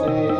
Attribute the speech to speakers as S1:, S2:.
S1: say